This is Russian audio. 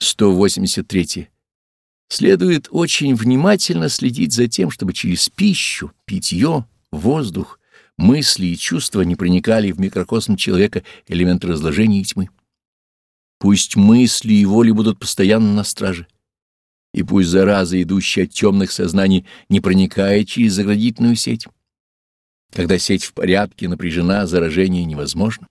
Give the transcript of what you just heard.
183. Следует очень внимательно следить за тем, чтобы через пищу, питье, воздух, мысли и чувства не проникали в микрокосм человека элементы разложения и тьмы. Пусть мысли и воли будут постоянно на страже, и пусть зараза, идущая от темных сознаний, не проникает через заградительную сеть. Когда сеть в порядке, напряжена, заражение невозможно.